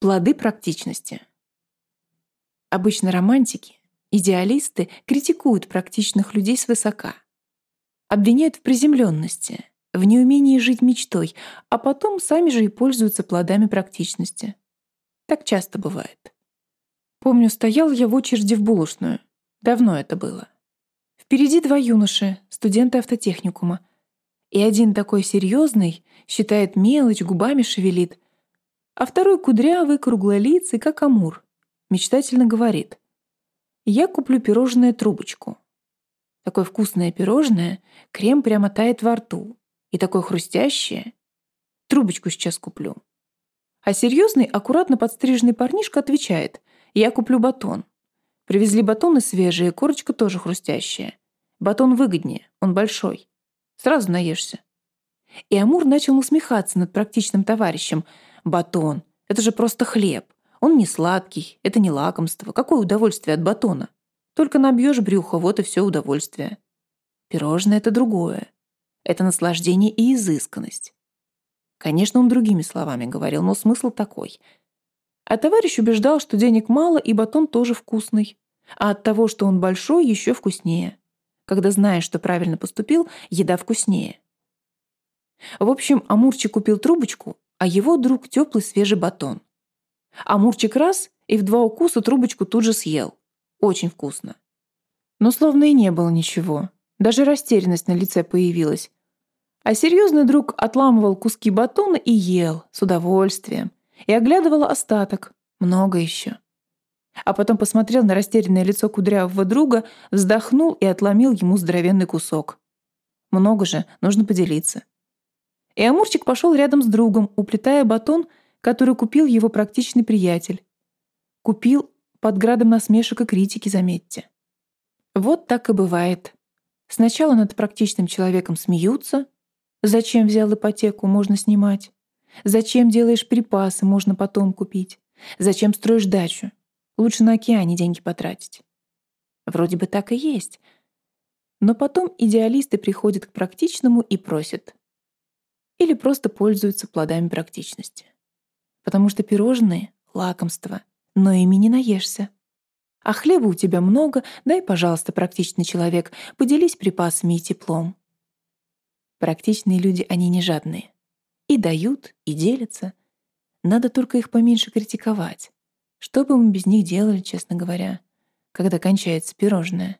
Плоды практичности. Обычно романтики, идеалисты критикуют практичных людей свысока. Обвиняют в приземленности, в неумении жить мечтой, а потом сами же и пользуются плодами практичности. Так часто бывает. Помню, стоял я в очереди в булочную. Давно это было. Впереди два юноши, студенты автотехникума. И один такой серьезный, считает мелочь, губами шевелит, а второй кудрявый, круглолицый, как амур. Мечтательно говорит. «Я куплю пирожное трубочку». Такое вкусное пирожное, крем прямо тает во рту. И такое хрустящее. Трубочку сейчас куплю. А серьезный, аккуратно подстриженный парнишка отвечает. «Я куплю батон». Привезли батоны свежие, корочка тоже хрустящая. Батон выгоднее, он большой. Сразу наешься. И Амур начал усмехаться над практичным товарищем – Батон. Это же просто хлеб. Он не сладкий, это не лакомство. Какое удовольствие от батона? Только набьешь брюхо, вот и все удовольствие. Пирожное — это другое. Это наслаждение и изысканность. Конечно, он другими словами говорил, но смысл такой. А товарищ убеждал, что денег мало и батон тоже вкусный. А от того, что он большой, еще вкуснее. Когда знаешь, что правильно поступил, еда вкуснее. В общем, Амурчик купил трубочку, а его друг теплый свежий батон. Амурчик раз и в два укуса трубочку тут же съел. Очень вкусно. Но словно и не было ничего. Даже растерянность на лице появилась. А серьезный друг отламывал куски батона и ел с удовольствием. И оглядывал остаток. Много еще. А потом посмотрел на растерянное лицо кудрявого друга, вздохнул и отломил ему здоровенный кусок. Много же, нужно поделиться. И Амурчик пошел рядом с другом, уплетая батон, который купил его практичный приятель. Купил под градом насмешек и критики, заметьте. Вот так и бывает. Сначала над практичным человеком смеются. Зачем взял ипотеку, можно снимать. Зачем делаешь припасы, можно потом купить. Зачем строишь дачу? Лучше на океане деньги потратить. Вроде бы так и есть. Но потом идеалисты приходят к практичному и просят или просто пользуются плодами практичности. Потому что пирожные — лакомство, но ими не наешься. А хлеба у тебя много, дай, пожалуйста, практичный человек, поделись припасами и теплом. Практичные люди, они не жадные. И дают, и делятся. Надо только их поменьше критиковать. Что бы мы без них делали, честно говоря, когда кончается пирожное?